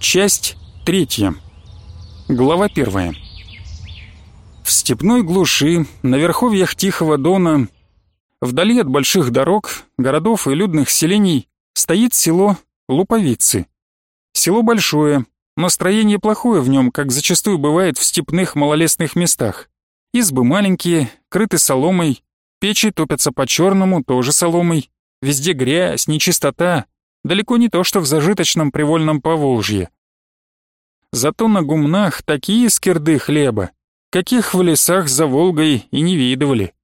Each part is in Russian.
Часть третья. Глава первая. В степной глуши, на верховьях Тихого Дона, вдали от больших дорог, городов и людных селений, стоит село Луповицы. Село большое, но строение плохое в нем, как зачастую бывает в степных малолесных местах. Избы маленькие, крыты соломой, печи топятся по-черному, тоже соломой. Везде грязь, нечистота, далеко не то, что в зажиточном привольном Поволжье. Зато на гумнах такие скирды хлеба, каких в лесах за Волгой и не видывали.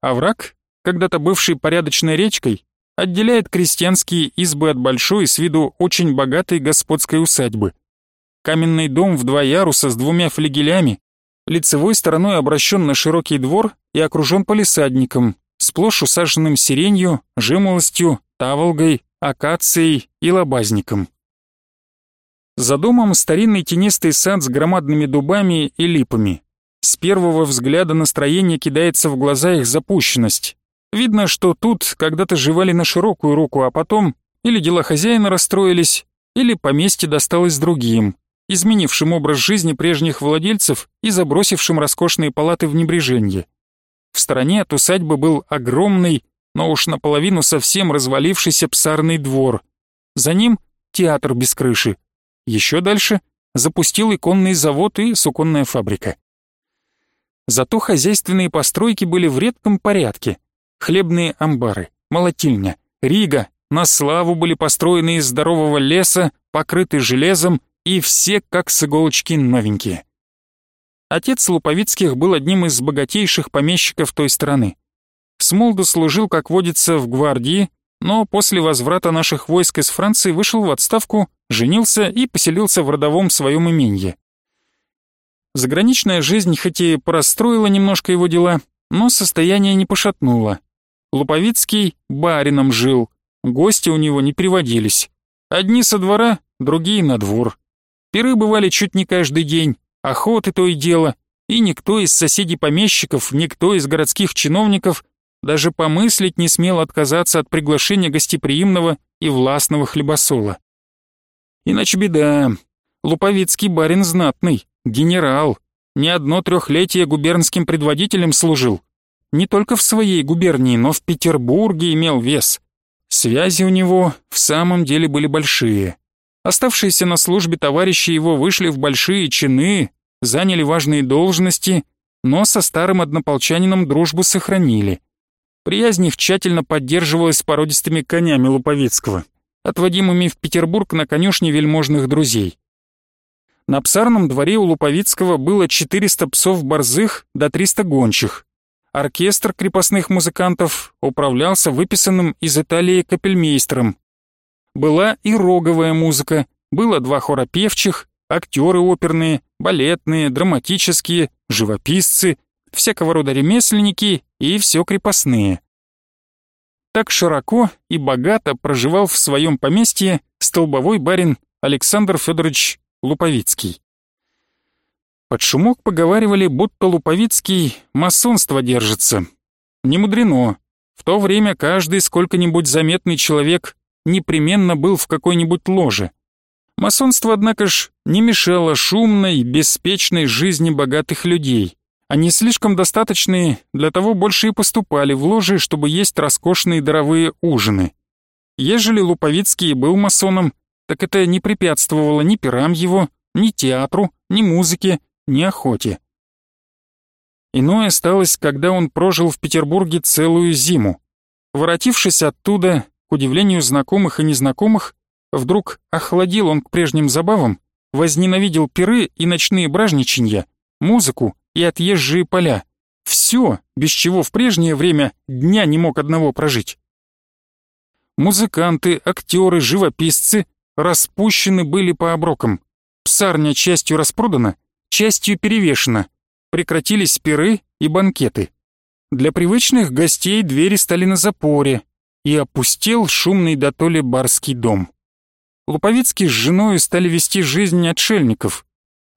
Овраг, когда-то бывший порядочной речкой, отделяет крестьянские избы от большой с виду очень богатой господской усадьбы. Каменный дом в два яруса с двумя флигелями, лицевой стороной обращен на широкий двор и окружен полисадником, сплошь усаженным сиренью, жимолостью, таволгой, акацией и лобазником. За домом старинный тенистый сад с громадными дубами и липами. С первого взгляда настроение кидается в глаза их запущенность. Видно, что тут когда-то живали на широкую руку, а потом или дела хозяина расстроились, или поместье досталось другим, изменившим образ жизни прежних владельцев и забросившим роскошные палаты в небреженье. В стороне от усадьбы был огромный, но уж наполовину совсем развалившийся псарный двор. За ним театр без крыши. Еще дальше запустил иконный завод и суконная фабрика. Зато хозяйственные постройки были в редком порядке. Хлебные амбары, молотильня, рига на славу были построены из здорового леса, покрыты железом и все как с иголочки новенькие. Отец Луповицких был одним из богатейших помещиков той страны. Смолду служил, как водится, в гвардии, но после возврата наших войск из Франции вышел в отставку, женился и поселился в родовом своем именье. Заграничная жизнь хоть и простроила немножко его дела, но состояние не пошатнуло. Луповицкий барином жил, гости у него не приводились. Одни со двора, другие на двор. Пиры бывали чуть не каждый день, охоты то и дело, и никто из соседей-помещиков, никто из городских чиновников даже помыслить не смел отказаться от приглашения гостеприимного и властного хлебосола. Иначе беда. Луповицкий барин знатный, генерал, не одно трехлетие губернским предводителем служил. Не только в своей губернии, но в Петербурге имел вес. Связи у него в самом деле были большие. Оставшиеся на службе товарищи его вышли в большие чины, заняли важные должности, но со старым однополчанином дружбу сохранили. Приязнь их тщательно поддерживалась породистыми конями Луповицкого, отводимыми в Петербург на конюшне вельможных друзей. На псарном дворе у Луповицкого было 400 псов борзых до 300 гончих. Оркестр крепостных музыкантов управлялся выписанным из Италии капельмейстером. Была и роговая музыка, было два хора певчих, актеры оперные, балетные, драматические, живописцы, всякого рода ремесленники и все крепостные. Так широко и богато проживал в своем поместье столбовой барин Александр Федорович Луповицкий. Под шумок поговаривали, будто Луповицкий масонство держится. Не мудрено. В то время каждый сколько-нибудь заметный человек непременно был в какой-нибудь ложе. Масонство, однако ж, не мешало шумной, беспечной жизни богатых людей. Они слишком достаточные, для того больше и поступали в ложи, чтобы есть роскошные даровые ужины. Ежели Луповицкий был масоном, так это не препятствовало ни пирам его, ни театру, ни музыке, ни охоте. Иное осталось, когда он прожил в Петербурге целую зиму. Воротившись оттуда, к удивлению знакомых и незнакомых, вдруг охладил он к прежним забавам, возненавидел пиры и ночные бражничанья, музыку и отъезжие поля. Все, без чего в прежнее время дня не мог одного прожить. Музыканты, актеры, живописцы распущены были по оброкам. Псарня частью распродана, частью перевешена. Прекратились пиры и банкеты. Для привычных гостей двери стали на запоре, и опустел шумный дотоле барский дом. Луповицкий с женой стали вести жизнь отшельников,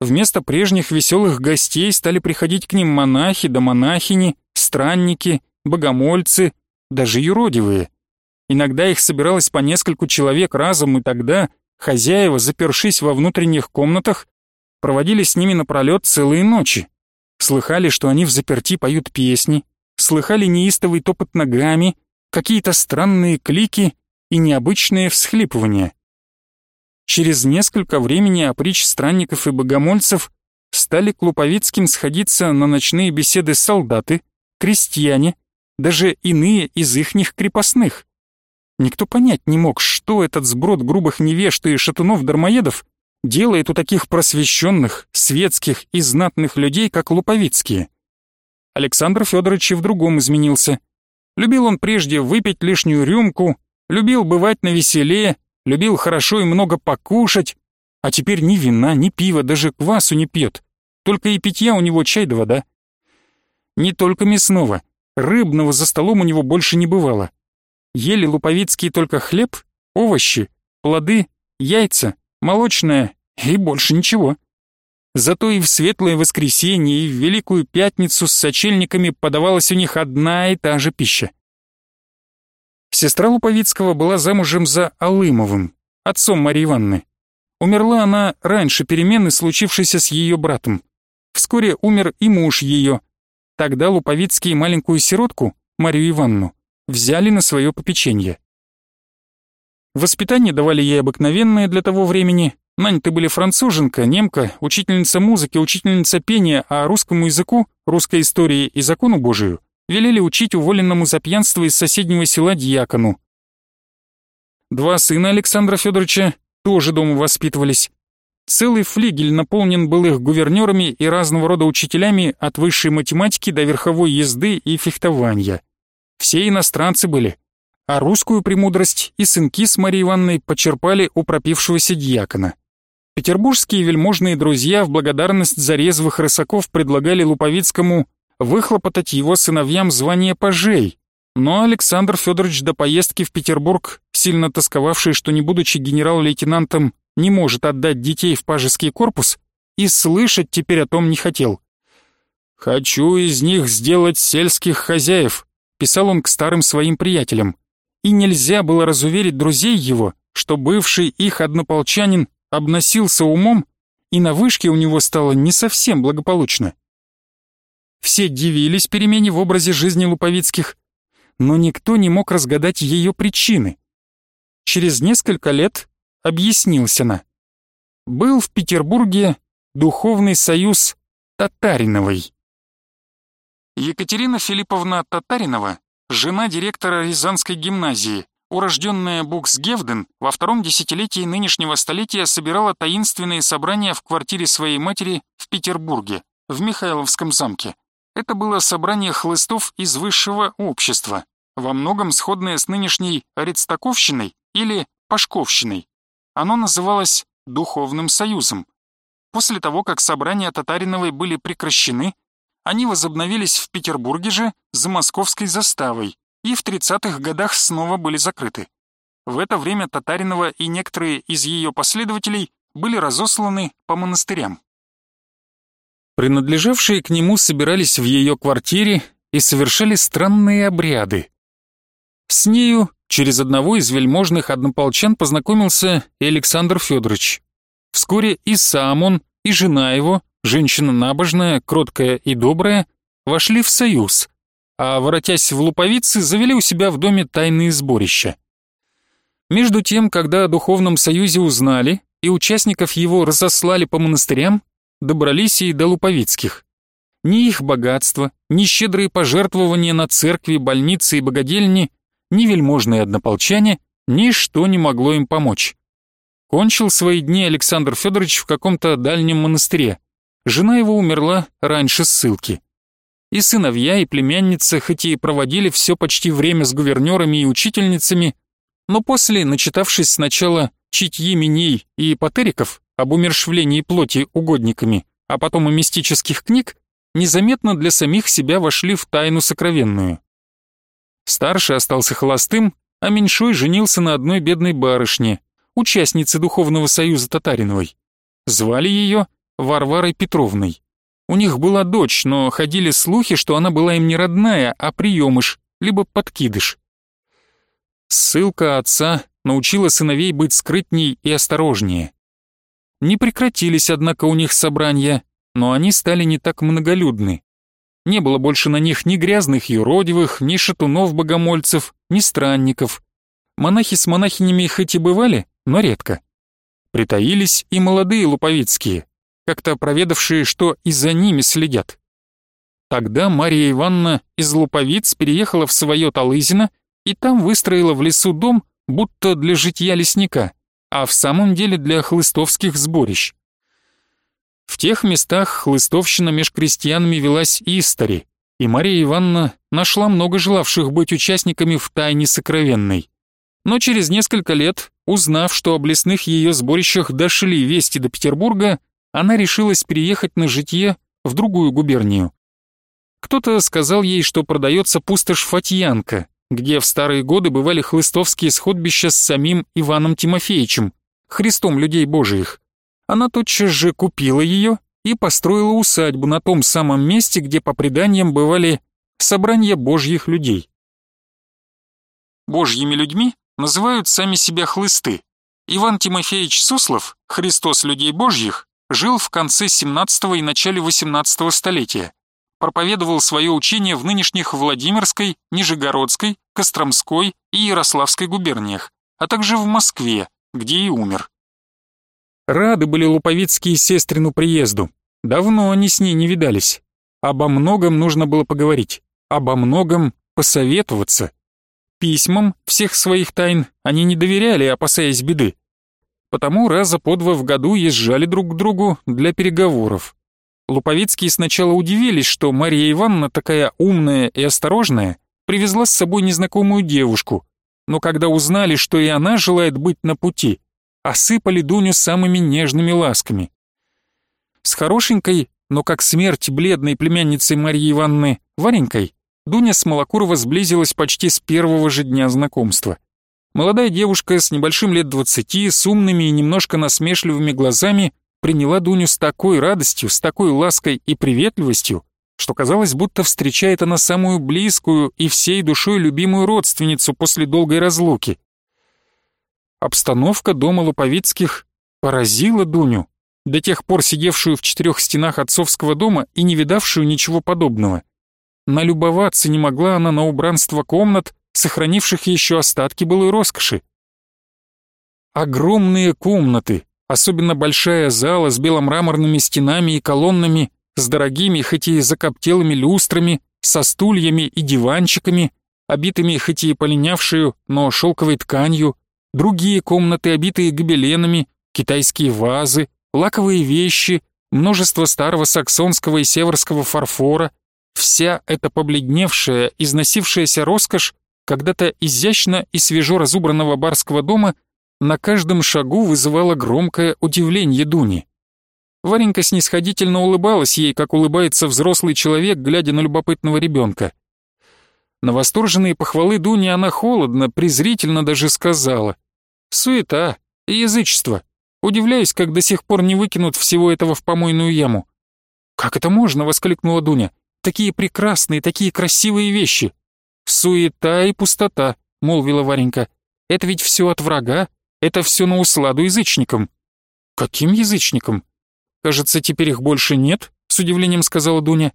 Вместо прежних веселых гостей стали приходить к ним монахи да монахини, странники, богомольцы, даже юродивые. Иногда их собиралось по нескольку человек разом, и тогда хозяева, запершись во внутренних комнатах, проводили с ними напролет целые ночи. Слыхали, что они в заперти поют песни, слыхали неистовый топот ногами, какие-то странные клики и необычные всхлипывания. Через несколько времени опричь странников и богомольцев стали к Луповицким сходиться на ночные беседы солдаты, крестьяне, даже иные из ихних крепостных. Никто понять не мог, что этот сброд грубых невежд и шатунов-дармоедов делает у таких просвещенных, светских и знатных людей, как Луповицкие. Александр Федорович и в другом изменился. Любил он прежде выпить лишнюю рюмку, любил бывать на веселе, любил хорошо и много покушать, а теперь ни вина, ни пива, даже квасу не пьет. Только и питья у него чай да вода. Не только мясного, рыбного за столом у него больше не бывало. Ели луповицкие только хлеб, овощи, плоды, яйца, молочное и больше ничего. Зато и в светлое воскресенье, и в Великую Пятницу с сочельниками подавалась у них одна и та же пища. Сестра Луповицкого была замужем за Алымовым, отцом Марии Ивановны. Умерла она раньше перемены, случившейся с ее братом. Вскоре умер и муж ее. Тогда Луповицкие маленькую сиротку, Марию Ивановну, взяли на свое попечение. Воспитание давали ей обыкновенное для того времени. Нань-то были француженка, немка, учительница музыки, учительница пения, а русскому языку, русской истории и закону Божию велели учить уволенному за пьянство из соседнего села дьякону. Два сына Александра Федоровича тоже дома воспитывались. Целый флигель наполнен был их гувернерами и разного рода учителями от высшей математики до верховой езды и фехтования. Все иностранцы были, а русскую премудрость и сынки с Марией Ивановной почерпали у пропившегося дьякона. Петербургские вельможные друзья в благодарность за резвых рысаков предлагали Луповицкому выхлопотать его сыновьям звание пажей, но Александр Федорович до поездки в Петербург, сильно тосковавший, что не будучи генерал-лейтенантом, не может отдать детей в пажеский корпус, и слышать теперь о том не хотел. «Хочу из них сделать сельских хозяев», писал он к старым своим приятелям. И нельзя было разуверить друзей его, что бывший их однополчанин обносился умом, и на вышке у него стало не совсем благополучно. Все дивились перемене в образе жизни Луповицких, но никто не мог разгадать ее причины. Через несколько лет объяснился на. Был в Петербурге духовный союз Татариновой. Екатерина Филипповна Татаринова, жена директора Рязанской гимназии, урожденная Буксгевден, во втором десятилетии нынешнего столетия собирала таинственные собрания в квартире своей матери в Петербурге, в Михайловском замке. Это было собрание хлыстов из высшего общества, во многом сходное с нынешней Аристаковщиной или Пашковщиной. Оно называлось Духовным Союзом. После того, как собрания Татариновой были прекращены, они возобновились в Петербурге же за московской заставой и в 30-х годах снова были закрыты. В это время Татаринова и некоторые из ее последователей были разосланы по монастырям. Принадлежавшие к нему собирались в ее квартире и совершали странные обряды. С нею через одного из вельможных однополчан познакомился и Александр Федорович. Вскоре и сам он, и жена его женщина набожная, кроткая и добрая, вошли в союз, а, воротясь в Луповицы, завели у себя в доме тайные сборища. Между тем, когда о духовном союзе узнали и участников его разослали по монастырям, добрались и до Луповицких. Ни их богатство, ни щедрые пожертвования на церкви, больницы и богадельни, ни вельможные однополчане, ничто не могло им помочь. Кончил свои дни Александр Федорович в каком-то дальнем монастыре, Жена его умерла раньше ссылки. И сыновья, и племянница, хоть и проводили все почти время с гувернерами и учительницами, но после, начитавшись сначала читьи миней и эпотериков об умершвлении плоти угодниками, а потом и мистических книг, незаметно для самих себя вошли в тайну сокровенную. Старший остался холостым, а меньшой женился на одной бедной барышне, участнице Духовного союза Татариновой. Звали ее Варварой Петровной. У них была дочь, но ходили слухи, что она была им не родная, а приемыш, либо подкидыш. Ссылка отца научила сыновей быть скрытней и осторожнее. Не прекратились, однако, у них собрания, но они стали не так многолюдны. Не было больше на них ни грязных юродивых, ни шатунов-богомольцев, ни странников. Монахи с монахинями хоть и бывали, но редко. Притаились и молодые луповицкие, как-то проведавшие, что и за ними следят. Тогда Мария Ивановна из Луповиц переехала в свое Талызино и там выстроила в лесу дом, будто для житья лесника, а в самом деле для хлыстовских сборищ. В тех местах хлыстовщина меж крестьянами велась истори, и Мария Ивановна нашла много желавших быть участниками в тайне сокровенной. Но через несколько лет, узнав, что об лесных ее сборищах дошли вести до Петербурга, она решилась переехать на житье в другую губернию. Кто-то сказал ей, что продается пустошь Фатьянка, где в старые годы бывали хлыстовские сходбища с самим Иваном Тимофеевичем, Христом людей Божиих. Она тотчас же купила ее и построила усадьбу на том самом месте, где по преданиям бывали собрания божьих людей. Божьими людьми называют сами себя хлысты. Иван Тимофеевич Суслов, Христос людей божьих, жил в конце 17 и начале 18 столетия. Проповедовал свое учение в нынешних Владимирской, Нижегородской, Костромской и Ярославской губерниях, а также в Москве, где и умер. Рады были луповицкие сестрину приезду. Давно они с ней не видались. Обо многом нужно было поговорить, обо многом посоветоваться. Письмам всех своих тайн они не доверяли, опасаясь беды. Потому раза по два в году езжали друг к другу для переговоров. Луповицкие сначала удивились, что Мария Ивановна, такая умная и осторожная, привезла с собой незнакомую девушку, но когда узнали, что и она желает быть на пути, осыпали Дуню самыми нежными ласками. С хорошенькой, но как смерть бледной племянницей Марьи Ивановны, Варенькой, Дуня с Малокурова сблизилась почти с первого же дня знакомства. Молодая девушка с небольшим лет двадцати, с умными и немножко насмешливыми глазами, приняла Дуню с такой радостью, с такой лаской и приветливостью, что казалось, будто встречает она самую близкую и всей душой любимую родственницу после долгой разлуки. Обстановка дома Луповицких поразила Дуню, до тех пор сидевшую в четырех стенах отцовского дома и не видавшую ничего подобного. Налюбоваться не могла она на убранство комнат, сохранивших еще остатки былой роскоши. Огромные комнаты, особенно большая зала с беломраморными стенами и колоннами, с дорогими, хоть и закоптелыми люстрами, со стульями и диванчиками, обитыми хоть и полинявшую, но шелковой тканью, другие комнаты, обитые гобеленами, китайские вазы, лаковые вещи, множество старого саксонского и северского фарфора, вся эта побледневшая, износившаяся роскошь когда-то изящно и свежо разубранного барского дома на каждом шагу вызывала громкое удивление Дуни. Варенька снисходительно улыбалась ей, как улыбается взрослый человек, глядя на любопытного ребенка. На восторженные похвалы Дуни она холодно, презрительно даже сказала. «Суета язычество. Удивляюсь, как до сих пор не выкинут всего этого в помойную яму». «Как это можно?» — воскликнула Дуня. «Такие прекрасные, такие красивые вещи!» «Суета и пустота», — молвила Варенька. «Это ведь все от врага, это все на усладу язычникам». «Каким язычникам?» «Кажется, теперь их больше нет», — с удивлением сказала Дуня.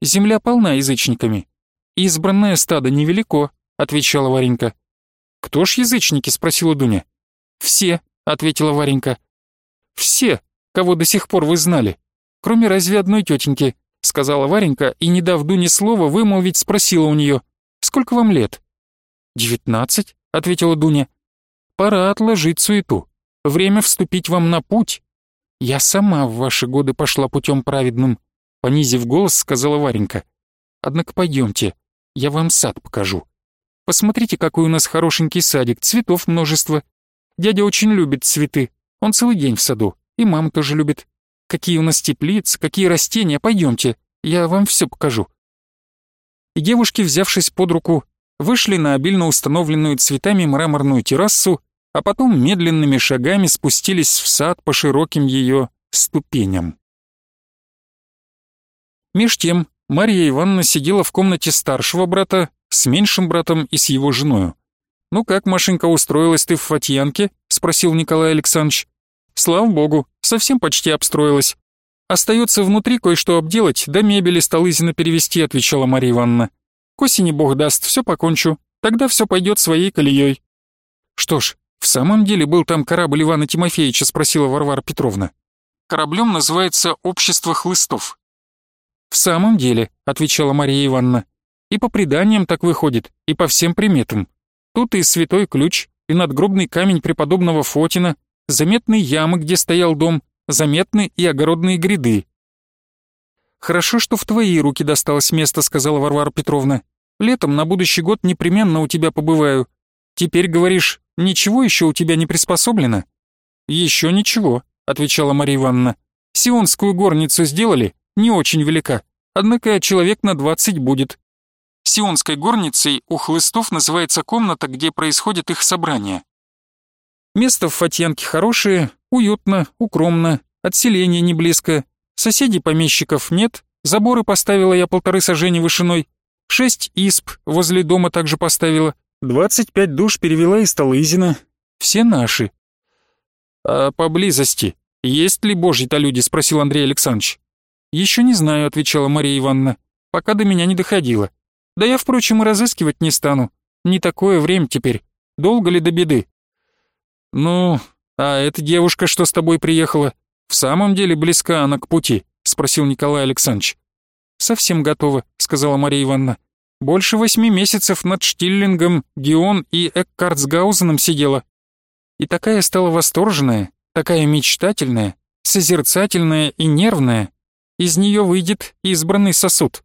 «Земля полна язычниками. Избранное стадо невелико», — отвечала Варенька. «Кто ж язычники?» — спросила Дуня. «Все», — ответила Варенька. «Все, кого до сих пор вы знали, кроме разве одной тетеньки», — сказала Варенька и, не дав Дуне слова, вымолвить, спросила у нее, «Сколько вам лет?» «Девятнадцать», — ответила Дуня. «Пора отложить суету. Время вступить вам на путь». «Я сама в ваши годы пошла путем праведным», — понизив голос, сказала Варенька. «Однако пойдемте, я вам сад покажу. Посмотрите, какой у нас хорошенький садик, цветов множество, Дядя очень любит цветы. Он целый день в саду. И мама тоже любит. Какие у нас теплицы, какие растения. Пойдемте, я вам все покажу». И девушки, взявшись под руку, вышли на обильно установленную цветами мраморную террасу, а потом медленными шагами спустились в сад по широким ее ступеням. Меж тем Марья Ивановна сидела в комнате старшего брата с меньшим братом и с его женою. «Ну как, Машенька, устроилась ты в Фатьянке?» — спросил Николай Александрович. «Слава богу, совсем почти обстроилась. Остается внутри кое-что обделать, да мебели Столызина перевести», — отвечала Мария Ивановна. «К осени бог даст, все покончу, тогда все пойдет своей колеей». «Что ж, в самом деле был там корабль Ивана Тимофеевича?» — спросила Варвара Петровна. «Кораблем называется «Общество хлыстов». «В самом деле», — отвечала Мария Ивановна, — «и по преданиям так выходит, и по всем приметам. Тут и святой ключ, и надгробный камень преподобного Фотина, заметные ямы, где стоял дом, заметны и огородные гряды. «Хорошо, что в твои руки досталось место», — сказала Варвара Петровна. «Летом на будущий год непременно у тебя побываю. Теперь, говоришь, ничего еще у тебя не приспособлено?» «Еще ничего», — отвечала Мария Ивановна. «Сионскую горницу сделали, не очень велика, однако человек на двадцать будет. Сионской горницей у хлыстов называется комната, где происходит их собрание. Место в Фатьянке хорошее, уютно, укромно, отселение не близко, соседей помещиков нет, заборы поставила я полторы сажени вышиной, шесть исп возле дома также поставила, двадцать пять душ перевела из Талызина, все наши. «А поблизости есть ли божьи-то люди?» — спросил Андрей Александрович. «Еще не знаю», — отвечала Мария Ивановна, — «пока до меня не доходило». Да я, впрочем, и разыскивать не стану. Не такое время теперь. Долго ли до беды? Ну, а эта девушка, что с тобой приехала, в самом деле близка она к пути? Спросил Николай Александрович. Совсем готова, сказала Мария Ивановна. Больше восьми месяцев над Штиллингом, Гион и Эккартсгаузеном сидела. И такая стала восторженная, такая мечтательная, созерцательная и нервная. Из нее выйдет избранный сосуд.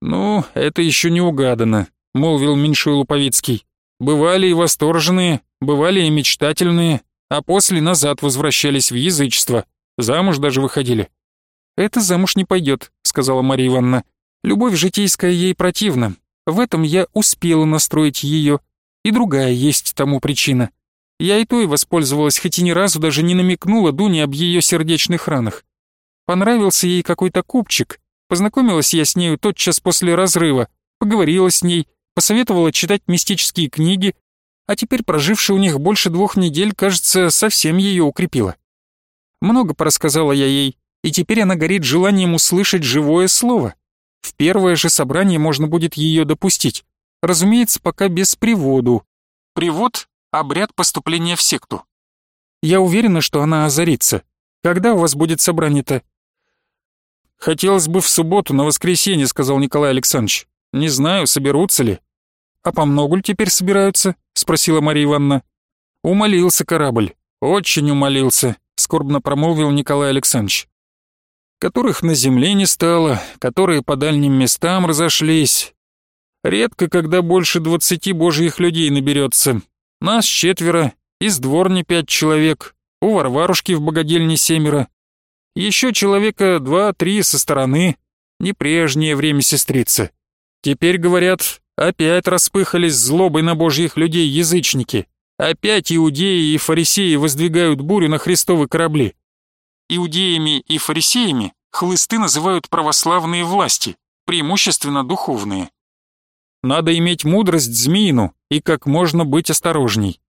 «Ну, это еще не угадано», — молвил Меньшой Луповицкий. «Бывали и восторженные, бывали и мечтательные, а после назад возвращались в язычество, замуж даже выходили». «Это замуж не пойдет», — сказала Мария Ивановна. «Любовь житейская ей противна. В этом я успела настроить ее, и другая есть тому причина. Я и той воспользовалась, хоть и ни разу даже не намекнула Дуне об ее сердечных ранах. Понравился ей какой-то купчик, Познакомилась я с нею тотчас после разрыва, поговорила с ней, посоветовала читать мистические книги, а теперь, проживши у них больше двух недель, кажется, совсем ее укрепила. Много порассказала я ей, и теперь она горит желанием услышать живое слово. В первое же собрание можно будет ее допустить. Разумеется, пока без приводу. Привод — обряд поступления в секту. Я уверена, что она озарится. Когда у вас будет собрание-то? «Хотелось бы в субботу, на воскресенье», — сказал Николай Александрович. «Не знаю, соберутся ли». «А по многу ли теперь собираются?» — спросила Мария Ивановна. «Умолился корабль. Очень умолился», — скорбно промолвил Николай Александрович. «Которых на земле не стало, которые по дальним местам разошлись. Редко, когда больше двадцати божьих людей наберется. Нас четверо, из дворни пять человек, у Варварушки в богадельне семеро, еще человека два-три со стороны. Не прежнее время сестрицы. Теперь, говорят, опять распыхались злобой на божьих людей язычники. Опять иудеи и фарисеи воздвигают бурю на христовы корабли. Иудеями и фарисеями хлысты называют православные власти, преимущественно духовные. Надо иметь мудрость змеину и как можно быть осторожней.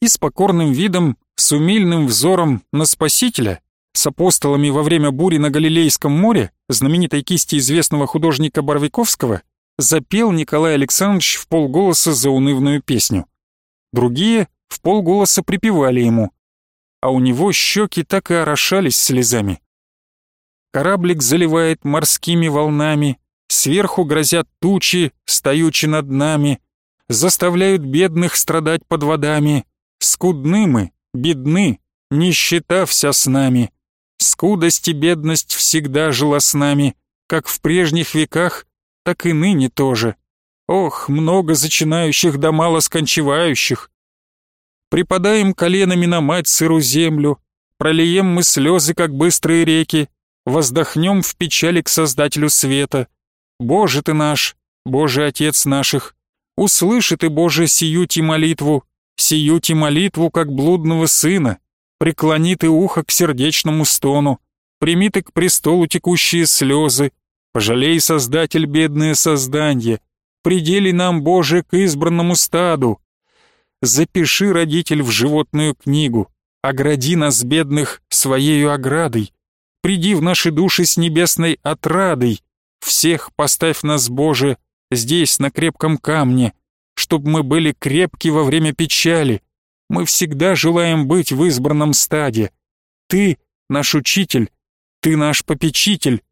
И с покорным видом, с умильным взором на Спасителя с апостолами во время бури на Галилейском море, знаменитой кисти известного художника Боровиковского, запел Николай Александрович в полголоса заунывную песню. Другие в полголоса припевали ему, а у него щеки так и орошались слезами. Кораблик заливает морскими волнами, сверху грозят тучи, стоючи над нами, заставляют бедных страдать под водами, скудны мы, бедны, нищета вся с нами. Скудость и бедность всегда жила с нами, как в прежних веках, так и ныне тоже. Ох, много зачинающих да мало скончивающих. Припадаем коленами на мать сыру землю, пролием мы слезы, как быстрые реки, воздохнем в печали к Создателю света. Боже ты наш, Боже Отец наших, услыши ты, Боже, сию-ти молитву, сию-ти молитву, как блудного сына, преклони ты ухо к сердечному стону, прими ты к престолу текущие слезы, пожалей, Создатель, бедное создание, предели нам, Боже, к избранному стаду. Запиши, родитель, в животную книгу, огради нас, бедных, своею оградой, приди в наши души с небесной отрадой, всех поставь нас, Боже, здесь, на крепком камне, чтоб мы были крепки во время печали. Мы всегда желаем быть в избранном стаде. Ты — наш учитель, ты наш попечитель.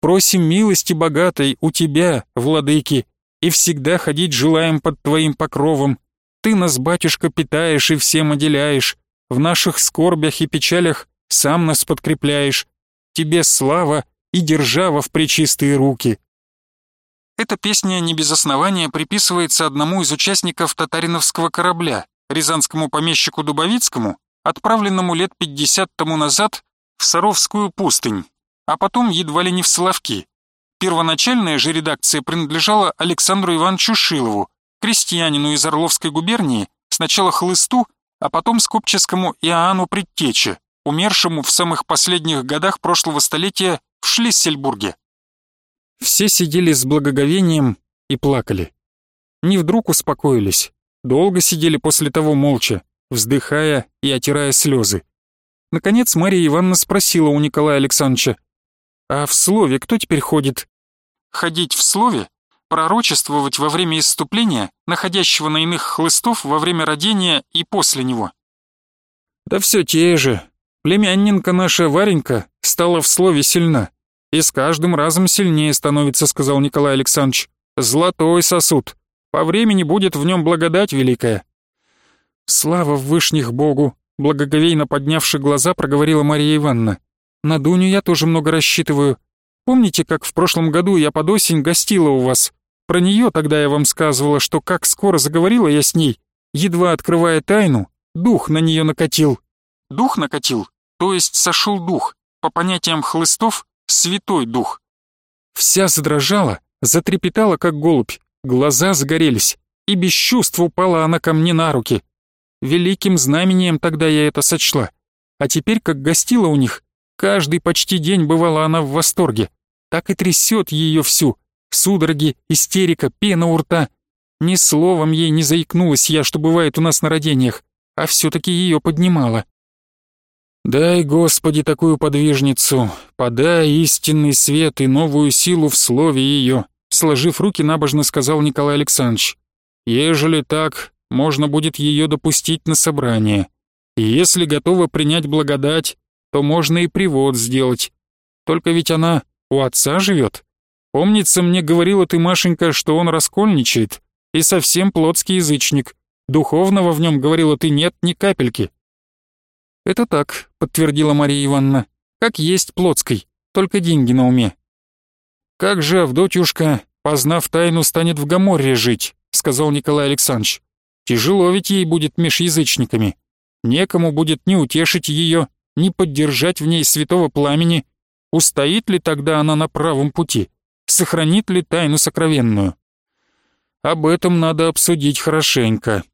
Просим милости богатой у тебя, владыки, и всегда ходить желаем под твоим покровом. Ты нас, батюшка, питаешь и всем отделяешь. В наших скорбях и печалях сам нас подкрепляешь. Тебе слава и держава в пречистые руки. Эта песня не без основания приписывается одному из участников татариновского корабля, рязанскому помещику Дубовицкому, отправленному лет 50 тому назад в Саровскую пустынь, а потом едва ли не в Соловки. Первоначальная же редакция принадлежала Александру Ивановичу Шилову, крестьянину из Орловской губернии, сначала хлысту, а потом скопческому Иоанну Предтече, умершему в самых последних годах прошлого столетия в Шлиссельбурге. Все сидели с благоговением и плакали. Не вдруг успокоились, долго сидели после того молча, вздыхая и отирая слезы. Наконец Мария Ивановна спросила у Николая Александровича, «А в слове кто теперь ходит?» «Ходить в слове? Пророчествовать во время исступления, находящего на иных хлыстов во время родения и после него?» «Да все те же. Племянненка наша Варенька стала в слове сильна. «И с каждым разом сильнее становится», — сказал Николай Александрович. «Золотой сосуд. По времени будет в нем благодать великая». «Слава вышних Богу!» — благоговейно поднявши глаза, проговорила Мария Ивановна. «На Дуню я тоже много рассчитываю. Помните, как в прошлом году я под осень гостила у вас? Про нее тогда я вам сказывала, что как скоро заговорила я с ней, едва открывая тайну, дух на нее накатил». «Дух накатил? То есть сошел дух? По понятиям хлыстов, Святой Дух. Вся задрожала, затрепетала, как голубь, глаза загорелись, и без чувств упала она ко мне на руки. Великим знамением тогда я это сочла. А теперь, как гостила у них, каждый почти день бывала она в восторге. Так и трясет ее всю. Судороги, истерика, пена у рта. Ни словом ей не заикнулась я, что бывает у нас на родениях, а все-таки ее поднимала. Дай, Господи, такую подвижницу, подай истинный свет и новую силу в слове ее, сложив руки набожно сказал Николай Александрович. Ежели так, можно будет ее допустить на собрание. И если готова принять благодать, то можно и привод сделать. Только ведь она у отца живет. Помнится, мне говорила ты, Машенька, что он раскольничает и совсем плотский язычник. Духовного в нем, говорила ты, нет ни капельки. «Это так», — подтвердила Мария Ивановна. «Как есть Плотской, только деньги на уме». «Как же Авдотьюшка, познав тайну, станет в Гаморре жить», — сказал Николай Александрович. «Тяжело ведь ей будет меж язычниками. Некому будет ни утешить ее, ни поддержать в ней святого пламени. Устоит ли тогда она на правом пути? Сохранит ли тайну сокровенную?» «Об этом надо обсудить хорошенько.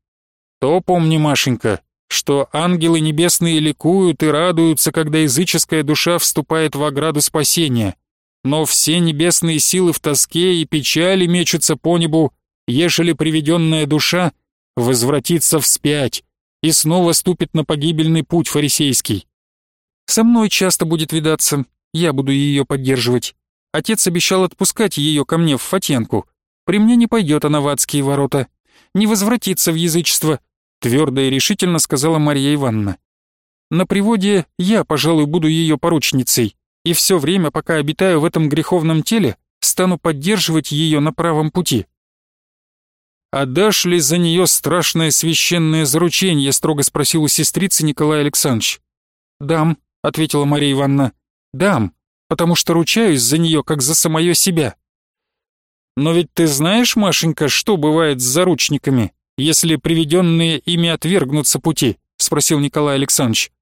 То помни, Машенька, что ангелы небесные ликуют и радуются, когда языческая душа вступает в ограду спасения. Но все небесные силы в тоске и печали мечутся по небу, ежели приведенная душа возвратится вспять и снова ступит на погибельный путь фарисейский. Со мной часто будет видаться, я буду ее поддерживать. Отец обещал отпускать ее ко мне в Фатенку. При мне не пойдет она в адские ворота, не возвратится в язычество, твердо и решительно сказала Марья Ивановна. На приводе я, пожалуй, буду ее поручницей, и все время, пока обитаю в этом греховном теле, стану поддерживать ее на правом пути. «Отдашь ли за нее страшное священное заручение?» — строго спросил у сестрицы Николай Александрович. «Дам», — ответила Мария Ивановна, — «дам, потому что ручаюсь за нее, как за самое себя». «Но ведь ты знаешь, Машенька, что бывает с заручниками?» если приведенные ими отвергнутся пути?» — спросил Николай Александрович.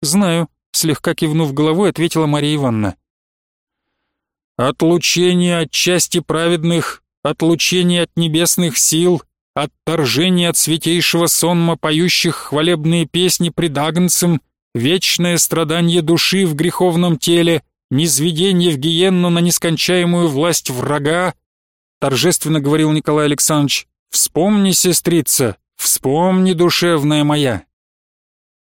«Знаю», — слегка кивнув головой, ответила Мария Ивановна. «Отлучение от части праведных, отлучение от небесных сил, отторжение от святейшего сонма поющих хвалебные песни пред Агнцем, вечное страдание души в греховном теле, низведение в гиенну на нескончаемую власть врага», торжественно говорил Николай Александрович, Вспомни, сестрица, Вспомни, душевная моя.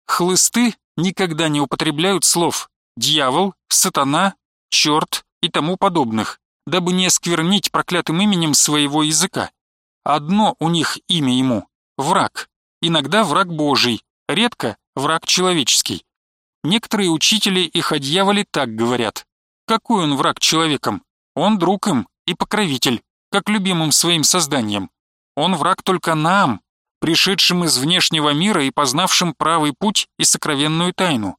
Хлысты никогда не употребляют слов «дьявол», «сатана», «черт» и тому подобных, дабы не осквернить проклятым именем своего языка. Одно у них имя ему — враг, иногда враг Божий, редко враг человеческий. Некоторые учители их о дьяволе так говорят. Какой он враг человеком? Он друг им и покровитель, как любимым своим созданием. Он враг только нам, пришедшим из внешнего мира и познавшим правый путь и сокровенную тайну.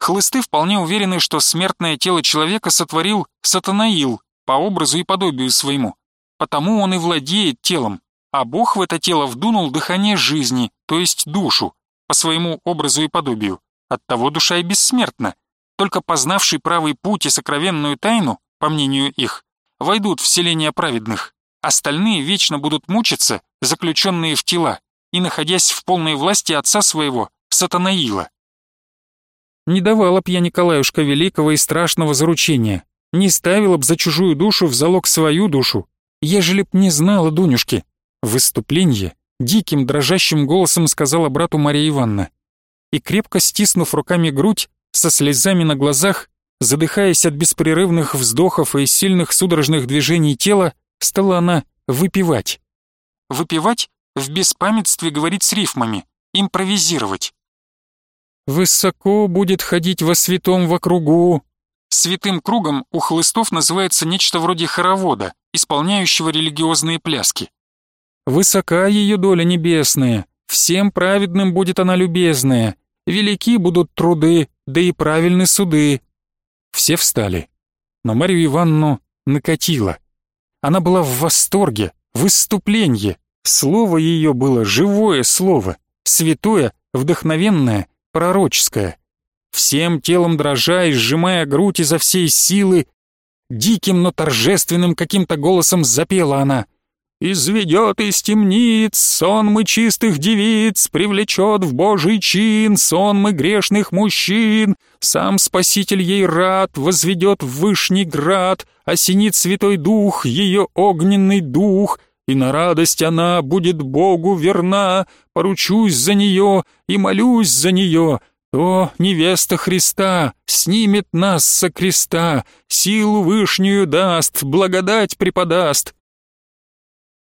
Хлысты вполне уверены, что смертное тело человека сотворил Сатанаил по образу и подобию своему. Потому он и владеет телом, а Бог в это тело вдунул дыхание жизни, то есть душу, по своему образу и подобию. Оттого душа и бессмертна. Только познавший правый путь и сокровенную тайну, по мнению их, войдут в селение праведных. Остальные вечно будут мучиться, заключенные в тела, и находясь в полной власти отца своего, Сатанаила. Не давала б я Николаюшка великого и страшного заручения, не ставила б за чужую душу в залог свою душу, ежели б не знала Дунюшки. В выступлении диким дрожащим голосом сказала брату Мария Ивановна. И крепко стиснув руками грудь, со слезами на глазах, задыхаясь от беспрерывных вздохов и сильных судорожных движений тела, стала она выпивать. Выпивать в беспамятстве говорить с рифмами, импровизировать. «Высоко будет ходить во святом вокругу». Святым кругом у хлыстов называется нечто вроде хоровода, исполняющего религиозные пляски. «Высока ее доля небесная, всем праведным будет она любезная, велики будут труды, да и правильны суды». Все встали, но Марию Ивановну накатило. Она была в восторге, в выступлении. Слово ее было живое слово, святое, вдохновенное, пророческое. Всем телом дрожа и сжимая грудь изо всей силы, диким, но торжественным каким-то голосом запела она — Изведет из темниц сон мы чистых девиц, Привлечет в божий чин сон мы грешных мужчин. Сам Спаситель ей рад, возведет в вышний град, Осенит Святой Дух, ее огненный дух, И на радость она будет Богу верна, Поручусь за нее и молюсь за нее, то невеста Христа снимет нас со креста, Силу вышнюю даст, благодать преподаст,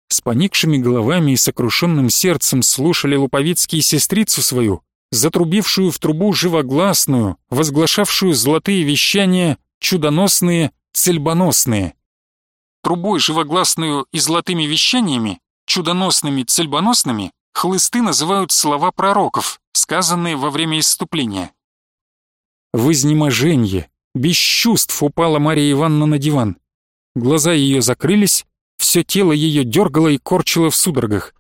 с поникшими головами и сокрушенным сердцем слушали луповицкие сестрицу свою, затрубившую в трубу живогласную, возглашавшую золотые вещания, чудоносные, цельбоносные. Трубой живогласную и золотыми вещаниями, чудоносными, цельбоносными, хлысты называют слова пророков, сказанные во время исступления. В изнеможенье, без чувств упала Мария Ивановна на диван. Глаза ее закрылись, все тело ее дергало и корчило в судорогах.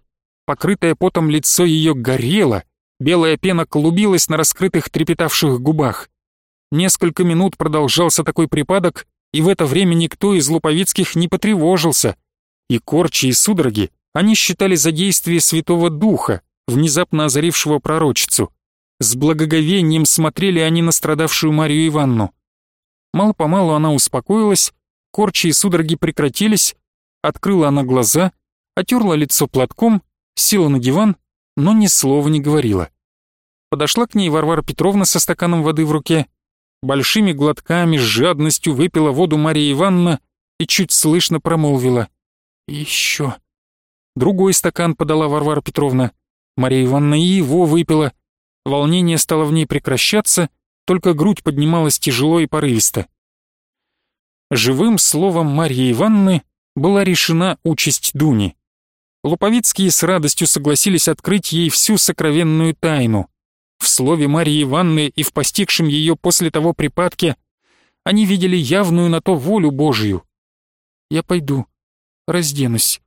Покрытое потом лицо ее горело, белая пена клубилась на раскрытых трепетавших губах. Несколько минут продолжался такой припадок, и в это время никто из луповицких не потревожился. И корчи, и судороги они считали за действие Святого Духа, внезапно озарившего пророчицу. С благоговением смотрели они на страдавшую Марию Ивановну. Мало-помалу она успокоилась, корчи и судороги прекратились, Открыла она глаза, отерла лицо платком, села на диван, но ни слова не говорила. Подошла к ней Варвара Петровна со стаканом воды в руке, большими глотками с жадностью выпила воду Мария Ивановна и чуть слышно промолвила. «Еще». Другой стакан подала Варвара Петровна. Мария Ивановна и его выпила. Волнение стало в ней прекращаться, только грудь поднималась тяжело и порывисто. Живым словом Марьи Ивановны была решена участь Дуни. Луповицкие с радостью согласились открыть ей всю сокровенную тайну. В слове Марии Ивановны и в постигшем ее после того припадке они видели явную на то волю Божию. «Я пойду, разденусь,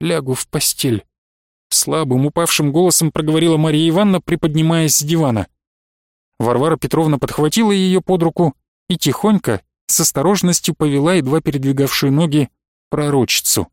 лягу в постель», — слабым упавшим голосом проговорила Мария Ивановна, приподнимаясь с дивана. Варвара Петровна подхватила ее под руку и тихонько, с осторожностью повела едва передвигавшие ноги пророчицу.